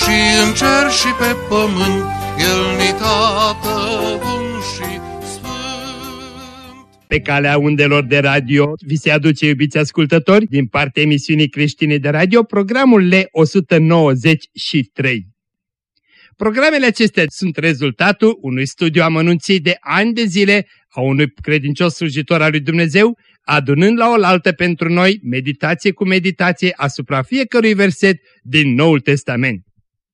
și în cer și pe pământ, El ni tată bun și pe calea undelor de radio vi se aduce, iubiți ascultători, din partea emisiunii creștine de radio, programul L193. Programele acestea sunt rezultatul unui studiu amănunțit de ani de zile a unui credincios slujitor al lui Dumnezeu, adunând la oaltă pentru noi meditație cu meditație asupra fiecărui verset din Noul Testament.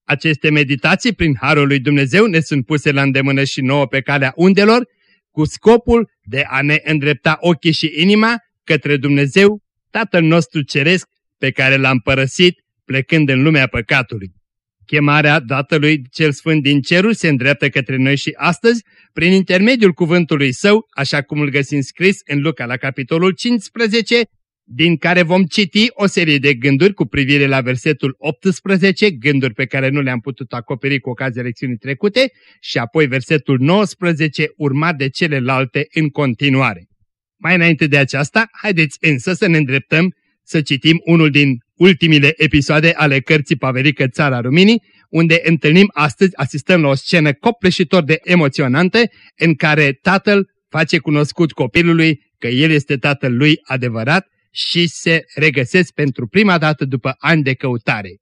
Aceste meditații, prin Harul lui Dumnezeu, ne sunt puse la îndemână și nouă pe calea undelor, cu scopul de a ne îndrepta ochii și inima către Dumnezeu, Tatăl nostru Ceresc, pe care l-am părăsit plecând în lumea păcatului. Chemarea Tatălui Cel Sfânt din cerul se îndreaptă către noi și astăzi, prin intermediul cuvântului Său, așa cum îl găsim scris în Luca la capitolul 15, din care vom citi o serie de gânduri cu privire la versetul 18, gânduri pe care nu le-am putut acoperi cu ocazia lecțiunii trecute, și apoi versetul 19, urmat de celelalte în continuare. Mai înainte de aceasta, haideți însă să ne îndreptăm să citim unul din ultimile episoade ale cărții Paverică Țara Ruminii, unde întâlnim astăzi, asistăm la o scenă copleșitor de emoționantă, în care tatăl face cunoscut copilului că el este tatăl lui adevărat și se regăsesc pentru prima dată după ani de căutare.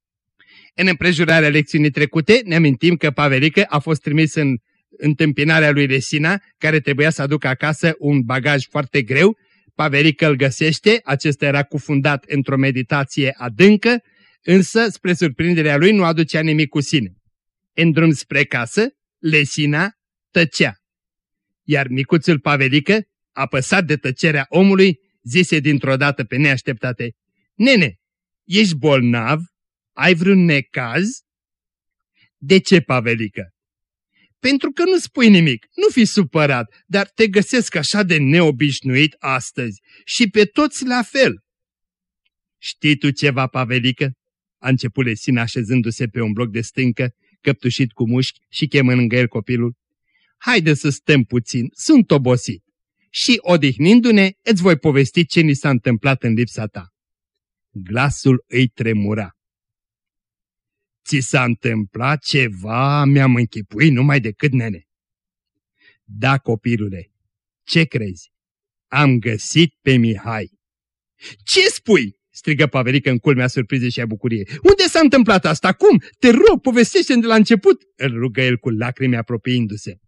În împrejurarea lecțiunii trecute ne amintim că Pavelică a fost trimis în întâmpinarea lui Resina, care trebuia să aducă acasă un bagaj foarte greu. Pavelică îl găsește, acesta era cufundat într-o meditație adâncă, însă, spre surprinderea lui, nu aducea nimic cu sine. În drum spre casă, Lesina tăcea. Iar micuțul Pavelică, apăsat de tăcerea omului, zise dintr-o dată pe neașteptate, Nene, ești bolnav? Ai vreun necaz? De ce, Pavelică? Pentru că nu spui nimic, nu fi supărat, dar te găsesc așa de neobișnuit astăzi și pe toți la fel. Știi tu ceva, Pavelică? A început Lesina așezându-se pe un bloc de stâncă, căptușit cu mușchi și chemând lângă el copilul. Haide să stăm puțin, sunt obosit și, odihnindu-ne, îți voi povesti ce ni s-a întâmplat în lipsa ta. Glasul îi tremura. Ți s-a întâmplat ceva, mi-am închipuit numai decât nene. Da, copilule, ce crezi? Am găsit pe Mihai. Ce spui? strigă Pavelică în culmea surprizei și a bucuriei. Unde s-a întâmplat asta? Cum? Te rog, povestește de la început, îl rugă el cu lacrimi apropiindu-se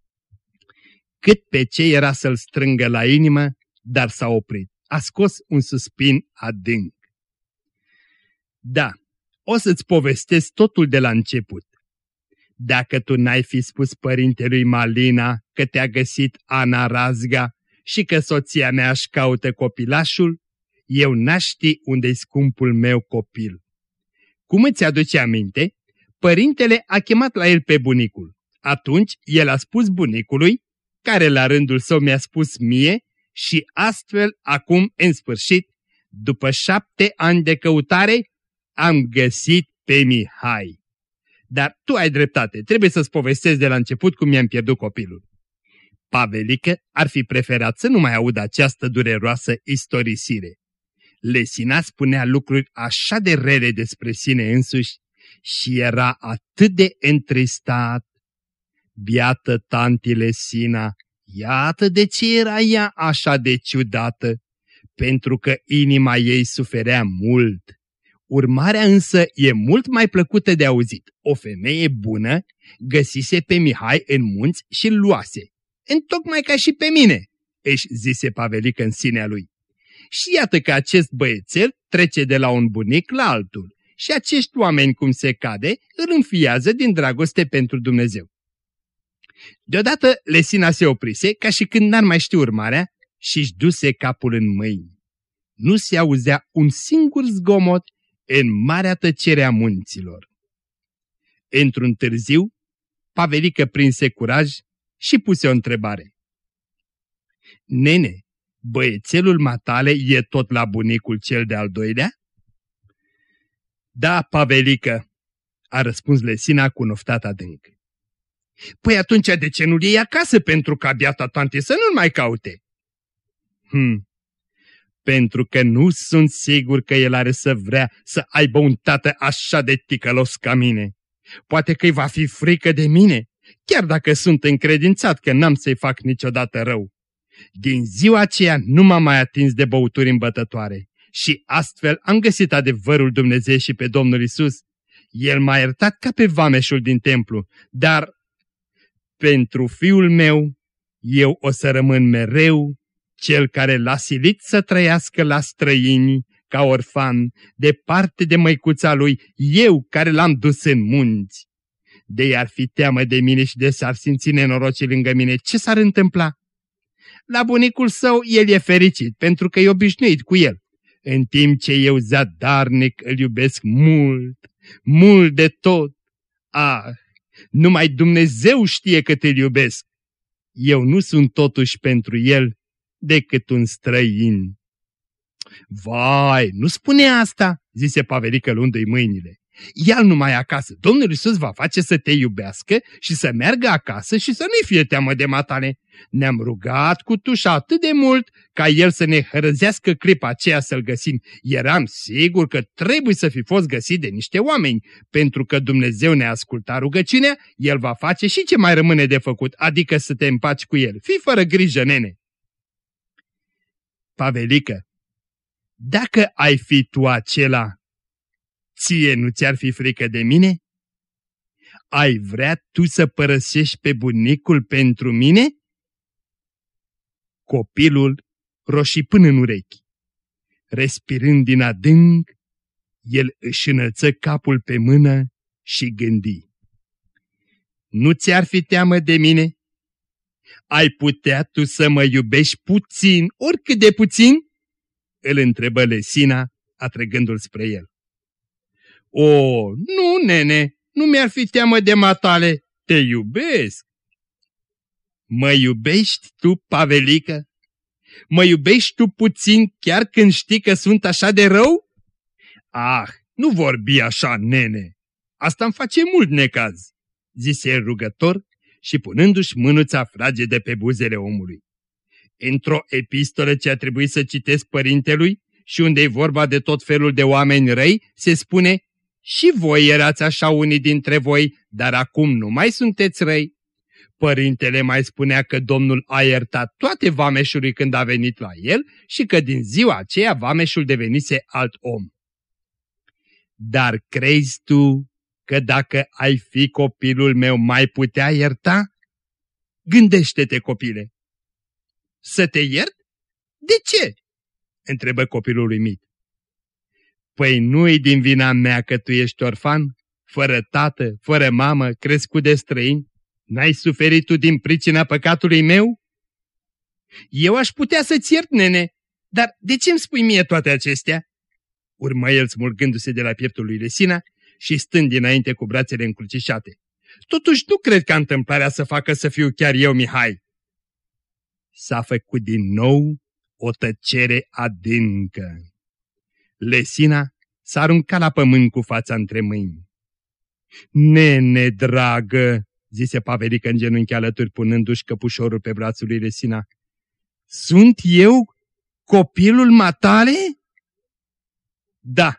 cât pe ce era să-l strângă la inimă, dar s-a oprit. A scos un suspin adânc. Da, o să-ți povestesc totul de la început. Dacă tu n-ai fi spus părintelui Malina că te-a găsit Ana Razga și că soția mea își caută copilașul, eu n-aș ști unde-i scumpul meu copil. Cum îți aduce aminte, părintele a chemat la el pe bunicul. Atunci el a spus bunicului care la rândul său mi-a spus mie și astfel, acum, în sfârșit, după șapte ani de căutare, am găsit pe Mihai. Dar tu ai dreptate, trebuie să-ți povestesc de la început cum mi-am pierdut copilul. Pavelică ar fi preferat să nu mai audă această dureroasă istorisire. Lesina spunea lucruri așa de rele despre sine însuși și era atât de întristat Biată tantile Sina, iată de ce era ea așa de ciudată, pentru că inima ei suferea mult. Urmarea însă e mult mai plăcută de auzit. O femeie bună găsise pe Mihai în munți și luase. Întocmai ca și pe mine, își zise Pavelică în sinea lui. Și iată că acest băiețel trece de la un bunic la altul și acești oameni, cum se cade, îl înfiază din dragoste pentru Dumnezeu. Deodată Lesina se oprise, ca și când n-ar mai ști urmarea, și-și duse capul în mâini. Nu se auzea un singur zgomot în marea tăcere a munților. Într-un târziu, Pavelică prinse curaj și puse o întrebare. Nene, băiețelul matale e tot la bunicul cel de-al doilea? Da, Pavelică, a răspuns Lesina cu noftat adânc. Păi atunci de ce nu-l iei acasă pentru ca biata tante să nu-l mai caute? Hmm, pentru că nu sunt sigur că el are să vrea să aibă un tată așa de ticălos ca mine. Poate că-i va fi frică de mine, chiar dacă sunt încredințat că n-am să-i fac niciodată rău. Din ziua aceea nu m-am mai atins de băuturi îmbătătoare și astfel am găsit adevărul Dumnezeu și pe Domnul Isus. El m-a iertat ca pe vameșul din templu, dar pentru fiul meu eu o să rămân mereu cel care l-a silit să trăiască la străini, ca orfan, departe de măicuța lui, eu care l-am dus în munți. De i-ar fi teamă de mine și de s-ar simți nenorocii lângă mine, ce s-ar întâmpla? La bunicul său el e fericit, pentru că e obișnuit cu el, în timp ce eu zadarnic îl iubesc mult, mult de tot. Ah, numai Dumnezeu știe cât îl iubesc. Eu nu sunt totuși pentru el decât un străin. Vai, nu spune asta, zise Pavelică luându-i mâinile. Ia-l numai acasă. Domnul Iisus va face să te iubească și să meargă acasă și să nu-i fie teamă de matale. Ne-am rugat cu tușa atât de mult ca el să ne hărăzească clipa aceea să-l găsim. Eram sigur că trebuie să fi fost găsit de niște oameni. Pentru că Dumnezeu ne-a ascultat rugăciunea, el va face și ce mai rămâne de făcut, adică să te împaci cu el. Fii fără grijă, nene. Pavelică, dacă ai fi tu acela, ție nu ți-ar fi frică de mine? Ai vrea tu să părăsești pe bunicul pentru mine? Copilul roșii până în urechi. Respirând din adânc, el își înălță capul pe mână și gândi. Nu ți-ar fi teamă de mine? Ai putea tu să mă iubești puțin, oricât de puțin? Îl întrebă Lesina, atrăgându-l spre el. O, nu, nene, nu mi-ar fi teamă de matale, te iubesc. Mă iubești tu, Pavelică? Mă iubești tu puțin chiar când știi că sunt așa de rău? Ah, nu vorbi așa, nene. Asta îmi face mult necaz, zise el rugător și punându-și mânuța fragedă pe buzele omului. Într-o epistolă ce a trebuit să citesc părintelui și unde e vorba de tot felul de oameni răi, se spune și voi erați așa unii dintre voi, dar acum nu mai sunteți răi. Părintele mai spunea că Domnul a iertat toate vameșului când a venit la el și că din ziua aceea vameșul devenise alt om. Dar crezi tu că dacă ai fi copilul meu mai putea ierta? Gândește-te, copile! Să te iert? De ce? întrebă copilul uimit. Păi nu-i din vina mea că tu ești orfan, fără tată, fără mamă, crescut de străini? N-ai suferit tu din pricina păcatului meu? Eu aș putea să-ți iert, nene, dar de ce îmi spui mie toate acestea? Urmă el smulgându-se de la pieptul lui Lesina și stând dinainte cu brațele încrucișate. Totuși nu cred că întâmplarea să facă să fiu chiar eu, Mihai. S-a făcut din nou o tăcere adâncă. Lesina s-a aruncat la pământ cu fața între mâini. Nene, dragă, zise Pavelică în genunchi alături punându-și căpușorul pe brațul lui Lesina. Sunt eu copilul matale? Da,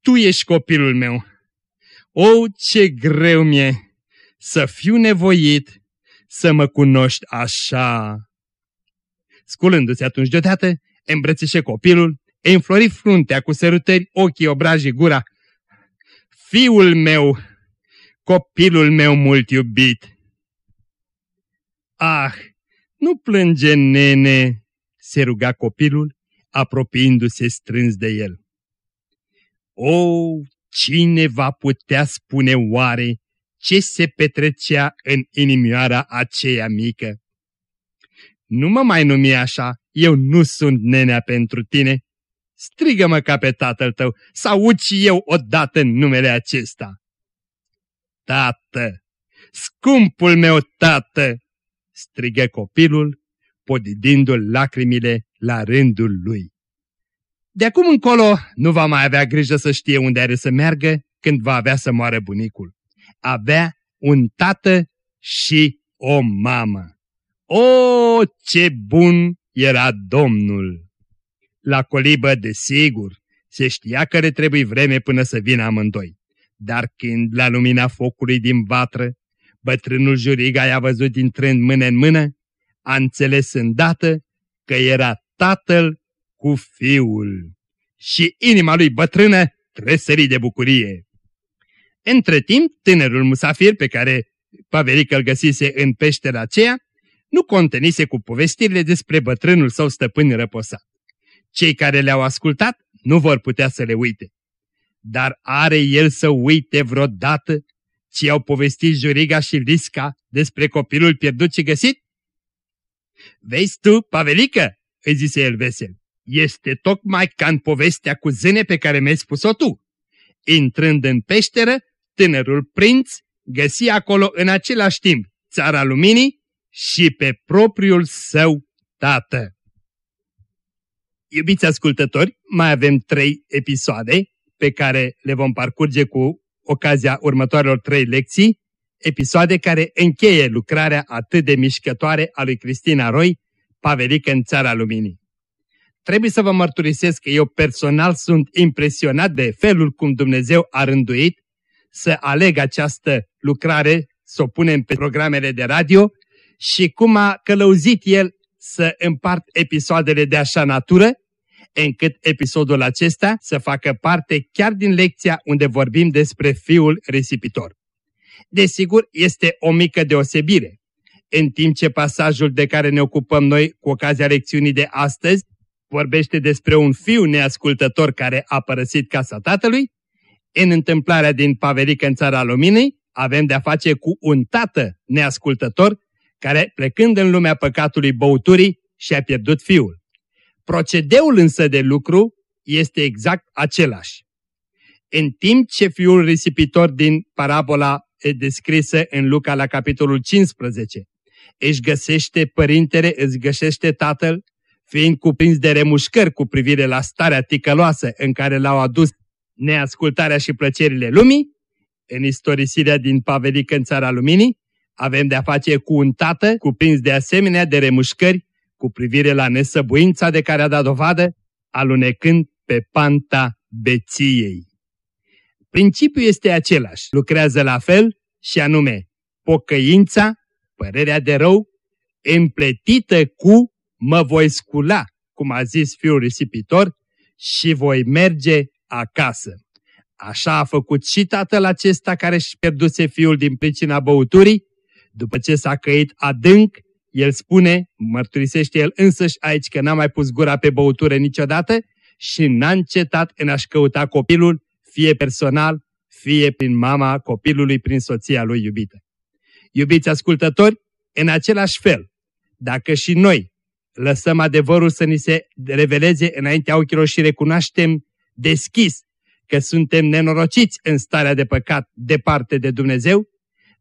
tu ești copilul meu. O, ce greu mi-e să fiu nevoit să mă cunoști așa. Sculându-se atunci deodată, îmbrățișe copilul, înflori fruntea cu sărutări, ochii, obrajii, gura. Fiul meu, copilul meu mult iubit. Ah, nu plânge, nene, se ruga copilul, apropiindu-se strâns de el. O, cine va putea spune oare ce se petrecea în inimioara aceea mică? Nu mă mai numi așa, eu nu sunt nenea pentru tine. Strigă-mă ca pe tatăl tău, să aud și eu odată în numele acesta. tată! Scumpul meu tată! strigă copilul, podidindu-l lacrimile la rândul lui. De acum încolo nu va mai avea grijă să știe unde are să meargă când va avea să moară bunicul. Avea un tată și o mamă. O, ce bun era Domnul! La colibă, desigur, se știa că le trebuie vreme până să vină amândoi. Dar când, la lumina focului din vatră, bătrânul juriga i-a văzut intrând mână în mână, a înțeles îndată că era tatăl cu fiul. Și inima lui bătrână tresări de bucurie. Între timp, tânărul musafir pe care Paveric îl găsise în peștera aceea, nu contenise cu povestirile despre bătrânul său stăpân răposat. Cei care le-au ascultat nu vor putea să le uite. Dar are el să uite vreodată ce au povestit Juriga și Lisca despre copilul pierdut și găsit? Vezi tu, Pavelică, îi zise el vesel, este tocmai ca în povestea cu zâne pe care mi-ai spus-o tu. Intrând în peșteră, tânărul prinț găsi acolo în același timp țara luminii și pe propriul său tată. Iubiți ascultători, mai avem trei episoade pe care le vom parcurge cu ocazia următoarelor trei lecții, episoade care încheie lucrarea atât de mișcătoare a lui Cristina Roy, Pavelică în Țara Luminii. Trebuie să vă mărturisesc că eu personal sunt impresionat de felul cum Dumnezeu a rânduit să aleg această lucrare, să o punem pe programele de radio și cum a călăuzit El să împart episoadele de așa natură, încât episodul acesta să facă parte chiar din lecția unde vorbim despre Fiul Risipitor. Desigur, este o mică deosebire. În timp ce pasajul de care ne ocupăm noi cu ocazia lecțiunii de astăzi vorbește despre un fiu neascultător care a părăsit casa tatălui, în întâmplarea din Paverică în țara luminii avem de-a face cu un tată neascultător care, plecând în lumea păcatului băuturii, și-a pierdut fiul. Procedeul însă de lucru este exact același. În timp ce fiul risipitor din parabola descrisă în Luca la capitolul 15 își găsește părintele, îți găsește tatăl, fiind cuprins de remușcări cu privire la starea ticăloasă în care l-au adus neascultarea și plăcerile lumii, în istorisirea din Pavelic în țara luminii, avem de-a face cu un tată cuprins de asemenea de remușcări cu privire la nesăbuința de care a dat dovadă, alunecând pe panta beției. Principiul este același, lucrează la fel și anume pocăința, părerea de rău, împletită cu mă voi scula, cum a zis fiul risipitor, și voi merge acasă. Așa a făcut și tatăl acesta care își pierduse fiul din pricina băuturii, după ce s-a căit adânc, el spune, mărturisește el însăși aici că n-a mai pus gura pe băutură niciodată și n-a încetat în a-și căuta copilul, fie personal, fie prin mama copilului, prin soția lui iubită. Iubiți ascultători, în același fel, dacă și noi lăsăm adevărul să ni se reveleze înaintea ochilor și recunoaștem deschis că suntem nenorociți în starea de păcat departe de Dumnezeu,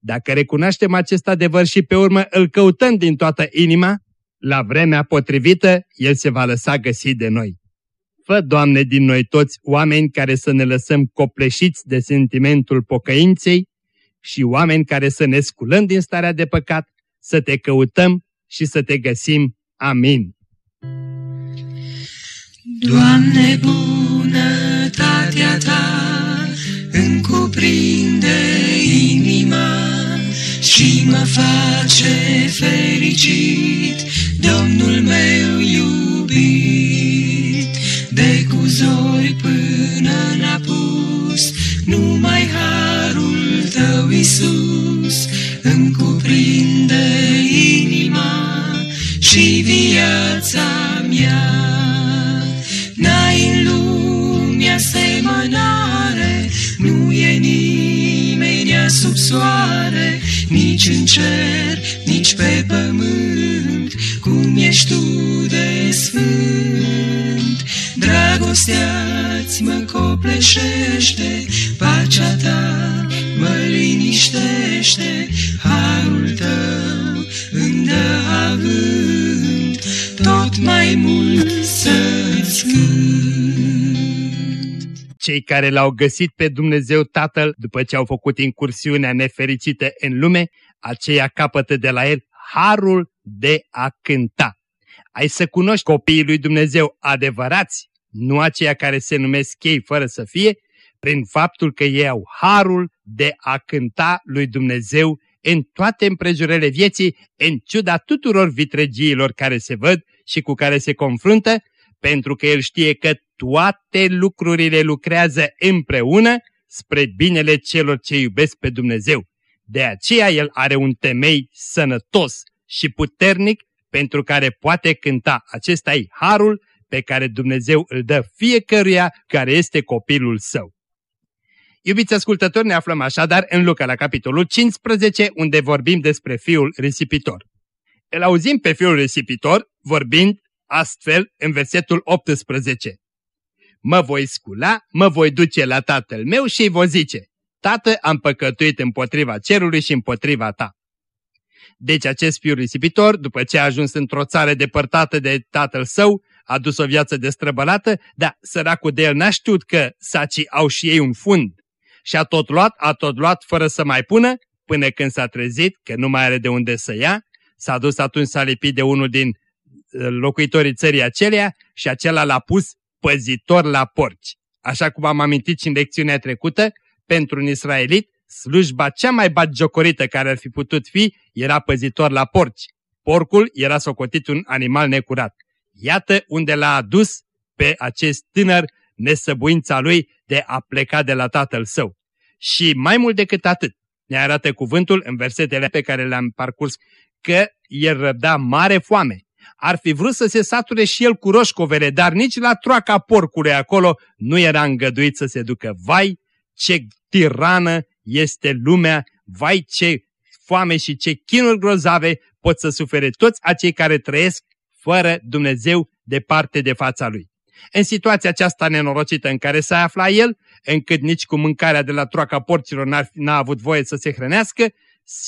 dacă recunoaștem acest adevăr și pe urmă îl căutăm din toată inima, la vremea potrivită El se va lăsa găsi de noi. Fă, Doamne, din noi toți oameni care să ne lăsăm copleșiți de sentimentul pocăinței și oameni care să ne sculăm din starea de păcat, să te căutăm și să te găsim. Amin. Doamne, bunătatea Ta îmi cuprinde inima și mă face fericit, Domnul meu iubit. De cu zori până n-apus, numai harul Tău, Iisus, îmi cuprinde inima și viața mea. N-ai în lume asemănare, nu e nimeni sub soare, nici în cer, nici pe pământ, cum ești tu de sfânt. Dragostea-ți mă copleșește, pacea ta mă mă liniștește, harul tău îmi dă avânt, tot mai mult Cei care l-au găsit pe Dumnezeu Tatăl după ce au făcut incursiunea nefericită în lume, aceia capătă de la el harul de a cânta. Ai să cunoști copiii lui Dumnezeu adevărați, nu aceia care se numesc ei fără să fie, prin faptul că ei au harul de a cânta lui Dumnezeu în toate împrejurele vieții, în ciuda tuturor vitregiilor care se văd și cu care se confruntă, pentru că el știe că toate lucrurile lucrează împreună spre binele celor ce iubesc pe Dumnezeu. De aceea el are un temei sănătos și puternic pentru care poate cânta. Acesta e harul pe care Dumnezeu îl dă fiecăruia care este copilul său. Iubiți ascultători, ne aflăm așadar în Luca la capitolul 15, unde vorbim despre fiul risipitor. Îl auzim pe fiul risipitor vorbind astfel în versetul 18. Mă voi scula, mă voi duce la tatăl meu și îi voi zice, Tată, am păcătuit împotriva cerului și împotriva ta. Deci acest fiu risipitor, după ce a ajuns într-o țară depărtată de tatăl său, a dus o viață destrăbălată, dar săracul de el n-a știut că sacii au și ei un fund. Și a tot luat, a tot luat fără să mai pună, până când s-a trezit că nu mai are de unde să ia, s-a dus atunci s-a lipit de unul din uh, locuitorii țării acelea și acela l-a pus păzitor la porci. Așa cum am amintit și în lecțiunea trecută, pentru un israelit, slujba cea mai batjocorită care ar fi putut fi era păzitor la porci. Porcul era socotit un animal necurat. Iată unde l-a adus pe acest tânăr nesăbuința lui de a pleca de la tatăl său. Și mai mult decât atât, ne arată cuvântul în versetele pe care le-am parcurs, că el răbda mare foame. Ar fi vrut să se sature și el cu roșcovele, dar nici la troaca porcului acolo nu era îngăduit să se ducă. Vai, ce tirană este lumea, vai ce foame și ce chinuri grozave pot să sufere toți acei care trăiesc fără Dumnezeu departe de fața Lui. În situația aceasta nenorocită în care s-a aflat el, încât nici cu mâncarea de la troaca porților n-a avut voie să se hrănească,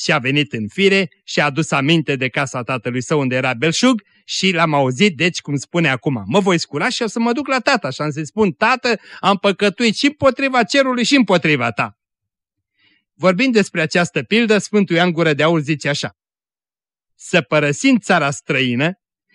și-a venit în fire și a adus aminte de casa tatălui său unde era belșug și l-am auzit, deci cum spune acum, mă voi scula și o să mă duc la tata și am să spun, tată, am păcătuit și împotriva cerului și împotriva ta. Vorbind despre această pildă, Sfântul Ioan Gură de Aur zice așa, Să părăsim țara străină,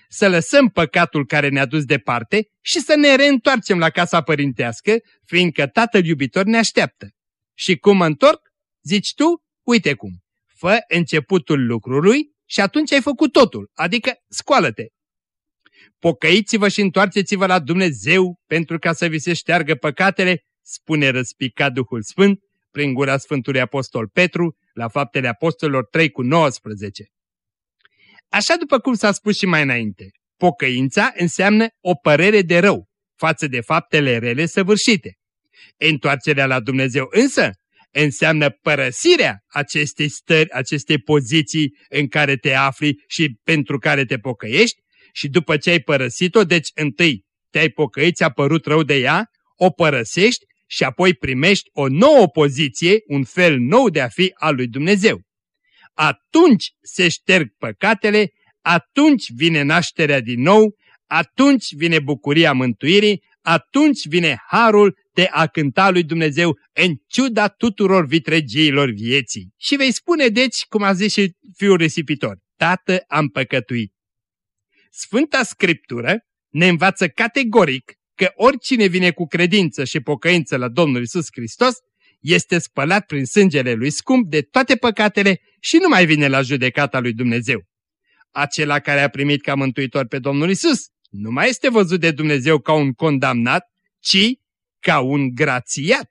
să lăsăm păcatul care ne-a dus departe și să ne reîntoarcem la casa părintească, fiindcă Tatăl iubitor ne așteaptă. Și cum mă întorc? Zici tu? Uite cum fă începutul lucrului și atunci ai făcut totul, adică scoală-te. Pocăiți-vă și întoarceți-vă la Dumnezeu pentru ca să vi se șteargă păcatele, spune răspicat Duhul Sfânt prin gura Sfântului Apostol Petru la faptele Apostolilor 3 cu 19. Așa după cum s-a spus și mai înainte, pocăința înseamnă o părere de rău față de faptele rele săvârșite. Întoarcerea la Dumnezeu însă înseamnă părăsirea acestei stări, acestei poziții în care te afli și pentru care te pocăiești și după ce ai părăsit-o, deci întâi te-ai pocăit, ți-a părut rău de ea, o părăsești și apoi primești o nouă poziție, un fel nou de a fi al lui Dumnezeu. Atunci se șterg păcatele, atunci vine nașterea din nou, atunci vine bucuria mântuirii, atunci vine harul de a cânta lui Dumnezeu în ciuda tuturor vitregiilor vieții. Și vei spune deci, cum a zis și fiul risipitor, Tată, am păcătuit. Sfânta Scriptură ne învață categoric că oricine vine cu credință și pocăință la Domnul Isus Hristos este spălat prin sângele lui scump de toate păcatele și nu mai vine la judecata lui Dumnezeu. Acela care a primit ca mântuitor pe Domnul Isus nu mai este văzut de Dumnezeu ca un condamnat, ci ca un grațiat.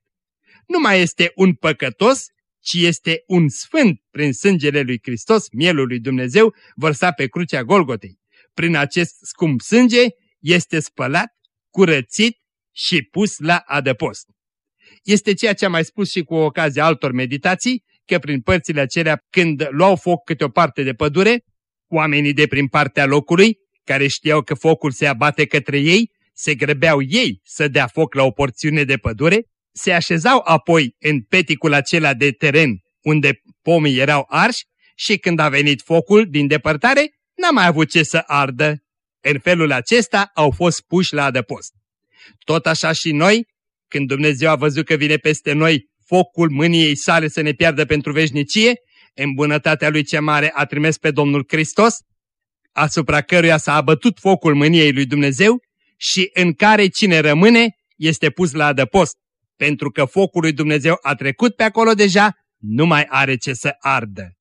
Nu mai este un păcătos, ci este un sfânt prin sângele lui Hristos, mielul lui Dumnezeu, vărsat pe crucea Golgotei. Prin acest scump sânge este spălat, curățit și pus la adăpost. Este ceea ce am mai spus și cu ocazia altor meditații, că prin părțile acelea, când luau foc câte o parte de pădure, oamenii de prin partea locului, care știau că focul se abate către ei, se grăbeau ei să dea foc la o porțiune de pădure, se așezau apoi în peticul acela de teren unde pomii erau arși și când a venit focul din depărtare, n-a mai avut ce să ardă. În felul acesta au fost puși la adăpost. Tot așa și noi, când Dumnezeu a văzut că vine peste noi focul mâniei sale să ne piardă pentru veșnicie, în bunătatea lui ce mare a trimis pe Domnul Hristos, asupra căruia s-a abătut focul mâniei lui Dumnezeu și în care cine rămâne este pus la adăpost, pentru că focul lui Dumnezeu a trecut pe acolo deja, nu mai are ce să ardă.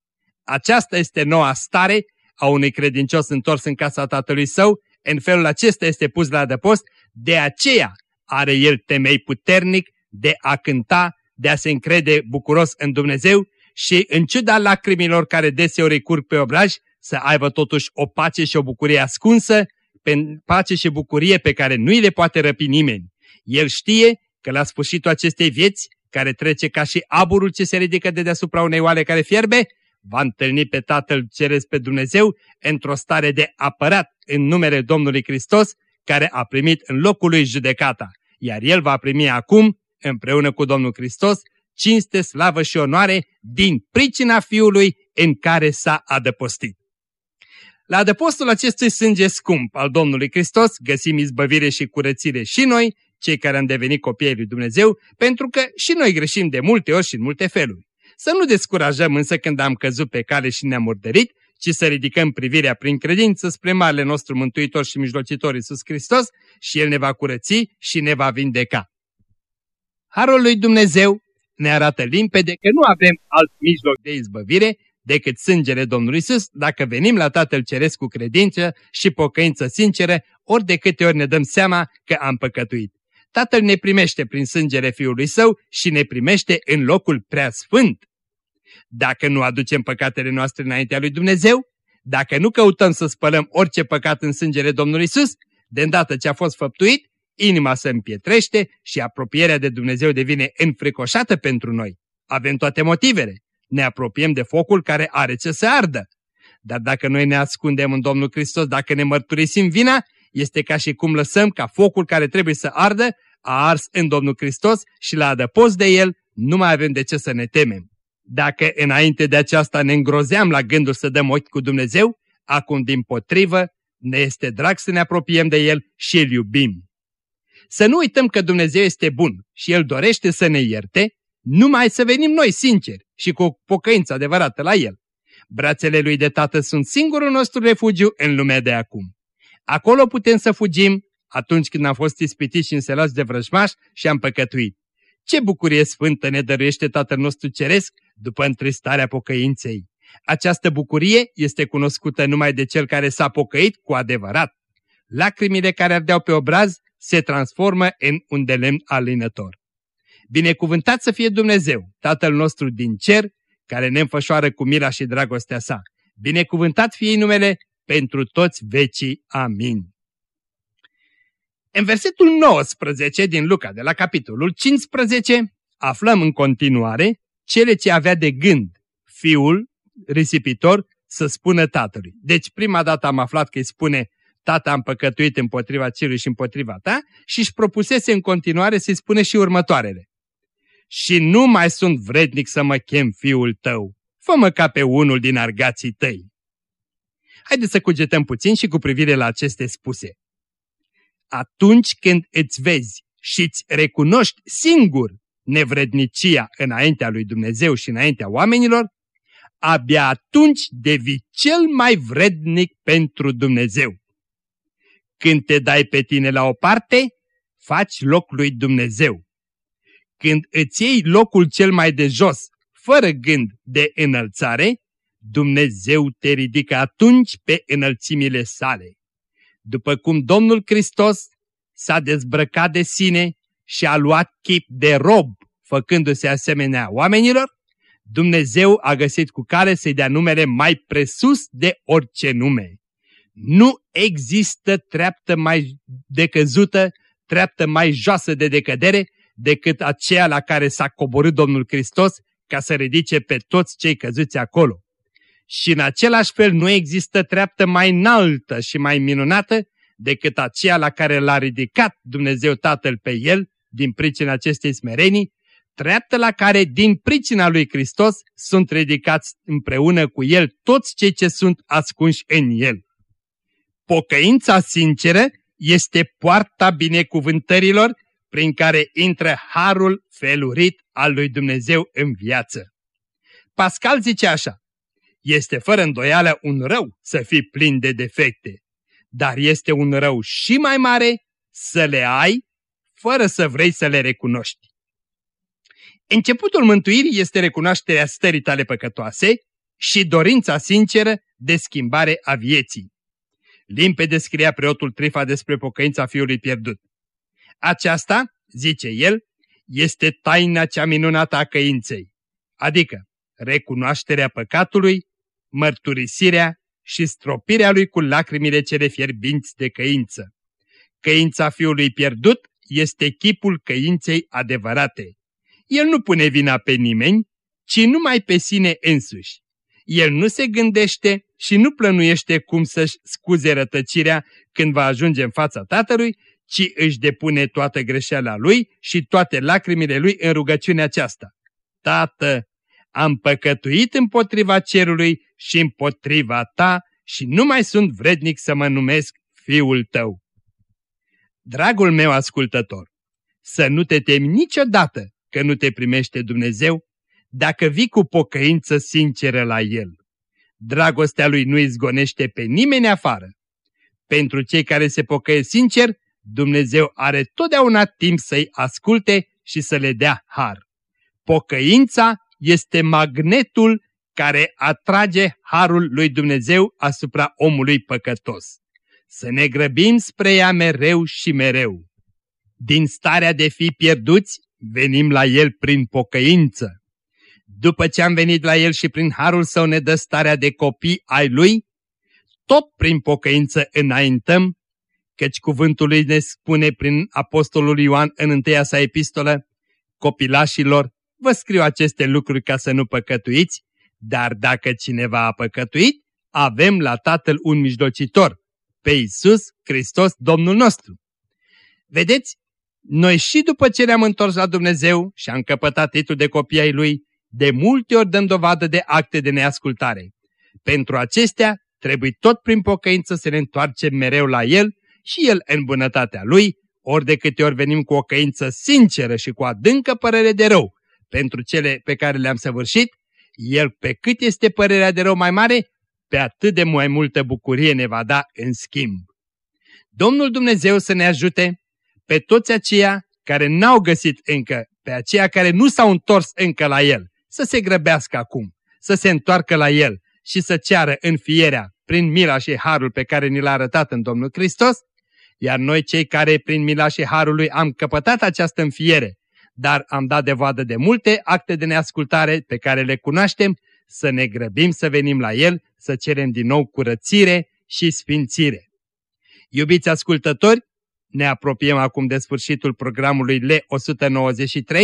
Aceasta este noua stare a unui credincios întors în casa tatălui său, în felul acesta este pus la adăpost, de aceea are el temei puternic de a cânta, de a se încrede bucuros în Dumnezeu și în ciuda lacrimilor care deseori curg pe obraj, să aibă totuși o pace și o bucurie ascunsă, pe pace și bucurie pe care nu îi le poate răpi nimeni. El știe că la sfârșitul acestei vieți, care trece ca și aburul ce se ridică de deasupra unei oale care fierbe, va întâlni pe Tatăl Ceresc pe Dumnezeu într-o stare de apărat în numele Domnului Hristos, care a primit în locul lui judecata, iar el va primi acum, împreună cu Domnul Hristos, cinste, slavă și onoare din pricina Fiului în care s-a adăpostit. La adăpostul acestui sânge scump al Domnului Hristos găsim izbăvire și curățire și noi, cei care am devenit copiii lui Dumnezeu, pentru că și noi greșim de multe ori și în multe feluri. Să nu descurajăm însă când am căzut pe cale și ne-am murdărit, ci să ridicăm privirea prin credință spre Marele nostru Mântuitor și Mijlocitor Iisus Hristos și El ne va curăți și ne va vindeca. Harul lui Dumnezeu ne arată limpede că nu avem alt mijloc de izbăvire decât sângele Domnului Iisus dacă venim la Tatăl Ceresc cu credință și pocăință sinceră, ori de câte ori ne dăm seama că am păcătuit. Tatăl ne primește prin sângele Fiului Său și ne primește în locul prea sfânt. Dacă nu aducem păcatele noastre înaintea lui Dumnezeu, dacă nu căutăm să spălăm orice păcat în sângele Domnului Isus, de îndată ce a fost făptuit, inima se împietrește și apropierea de Dumnezeu devine înfricoșată pentru noi. Avem toate motivele. Ne apropiem de focul care are ce să ardă. Dar dacă noi ne ascundem în Domnul Hristos, dacă ne mărturisim vina, este ca și cum lăsăm ca focul care trebuie să ardă a ars în Domnul Hristos și la adăpost de El nu mai avem de ce să ne temem. Dacă înainte de aceasta ne îngrozeam la gândul să dăm ochi cu Dumnezeu, acum din potrivă ne este drag să ne apropiem de El și îl iubim. Să nu uităm că Dumnezeu este bun și El dorește să ne ierte, numai să venim noi sinceri și cu o pocăință adevărată la El. Brațele Lui de Tată sunt singurul nostru refugiu în lumea de acum. Acolo putem să fugim atunci când am fost ispitiți și înselați de vrăjmași și am păcătuit. Ce bucurie sfântă ne dăruiește Tatăl nostru Ceresc după întristarea pocăinței. Această bucurie este cunoscută numai de cel care s-a pocăit cu adevărat. Lacrimile care ardeau pe obraz se transformă în un de lemn alinător. Binecuvântat să fie Dumnezeu, Tatăl nostru din cer, care ne înfășoară cu mila și dragostea sa. Binecuvântat fie numele pentru toți vecii. Amin. În versetul 19 din Luca, de la capitolul 15, aflăm în continuare cele ce avea de gând fiul risipitor să spună tatălui. Deci prima dată am aflat că îi spune tata am păcătuit împotriva celui și împotriva ta și își propusese în continuare să-i spune și următoarele. Și nu mai sunt vrednic să mă chem fiul tău, fă-mă ca pe unul din argații tăi. Haideți să cugetăm puțin și cu privire la aceste spuse. Atunci când îți vezi și îți recunoști singur nevrednicia înaintea lui Dumnezeu și înaintea oamenilor, abia atunci devii cel mai vrednic pentru Dumnezeu. Când te dai pe tine la o parte, faci loc lui Dumnezeu. Când îți iei locul cel mai de jos, fără gând de înălțare, Dumnezeu te ridică atunci pe înălțimile sale. După cum Domnul Hristos s-a dezbrăcat de sine și a luat chip de rob, făcându-se asemenea oamenilor, Dumnezeu a găsit cu care să-i dea numele mai presus de orice nume. Nu există treaptă mai decăzută, treaptă mai joasă de decădere decât aceea la care s-a coborât Domnul Hristos ca să ridice pe toți cei căzuți acolo. Și în același fel nu există treaptă mai înaltă și mai minunată decât aceea la care l-a ridicat Dumnezeu Tatăl pe el din pricina acestei smerenii, treaptă la care, din pricina lui Hristos, sunt ridicați împreună cu El toți cei ce sunt ascunși în El. Pocăința sinceră este poarta binecuvântărilor prin care intră harul felurit al lui Dumnezeu în viață. Pascal zice așa, este fără îndoială un rău să fii plin de defecte, dar este un rău și mai mare să le ai fără să vrei să le recunoști. Începutul mântuirii este recunoașterea stării tale păcătoase și dorința sinceră de schimbare a vieții. Limpede scria preotul Trifa despre pocăința fiului pierdut. Aceasta, zice el, este taina cea minunată a căinței, adică recunoașterea păcatului, mărturisirea și stropirea lui cu lacrimile cele fierbinți de căință. Căința fiului pierdut este chipul căinței adevărate. El nu pune vina pe nimeni, ci numai pe sine însuși. El nu se gândește și nu plănuiește cum să-și scuze rătăcirea când va ajunge în fața tatălui, ci își depune toată greșeala lui și toate lacrimile lui în rugăciunea aceasta. Tată, am păcătuit împotriva cerului și împotriva ta și nu mai sunt vrednic să mă numesc fiul tău. Dragul meu ascultător, să nu te temi niciodată că nu te primește Dumnezeu dacă vii cu pocăință sinceră la El. Dragostea Lui nu izgonește pe nimeni afară. Pentru cei care se pocăie sincer, Dumnezeu are totdeauna timp să-i asculte și să le dea har. Pocăința este magnetul care atrage harul lui Dumnezeu asupra omului păcătos. Să ne grăbim spre ea mereu și mereu. Din starea de fi pierduți, venim la El prin pocăință. După ce am venit la El și prin harul său ne dă starea de copii ai Lui, tot prin pocăință înaintăm, căci cuvântul lui ne spune prin Apostolul Ioan în întâia sa epistolă, copilașilor, vă scriu aceste lucruri ca să nu păcătuiți, dar dacă cineva a păcătuit, avem la Tatăl un mijlocitor, pe Iisus Hristos Domnul nostru. Vedeți, noi și după ce ne-am întors la Dumnezeu și am căpătat titlul de copii ai Lui, de multe ori dăm dovadă de acte de neascultare. Pentru acestea, trebuie tot prin pocăință să ne întoarcem mereu la El și El în bunătatea Lui, ori de câte ori venim cu o căință sinceră și cu adâncă părere de rău pentru cele pe care le-am săvârșit, El pe cât este părerea de rău mai mare, pe atât de mai multă bucurie ne va da în schimb. Domnul Dumnezeu să ne ajute pe toți aceia care n-au găsit încă, pe aceia care nu s-au întors încă la El, să se grăbească acum, să se întoarcă la El și să ceară înfierea prin mila și harul pe care ni l-a arătat în Domnul Hristos, iar noi cei care prin milaș și harul lui am căpătat această înfiere, dar am dat de vadă de multe acte de neascultare pe care le cunoaștem, să ne grăbim să venim la El, să cerem din nou curățire și sfințire. Iubiți ascultători, ne apropiem acum de sfârșitul programului L193,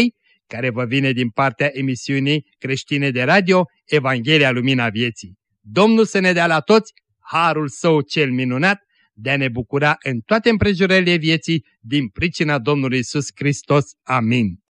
care vă vine din partea emisiunii creștine de radio Evanghelia Lumina Vieții. Domnul să ne dea la toți harul său cel minunat de a ne bucura în toate împrejurările vieții din pricina Domnului Isus Hristos. Amin.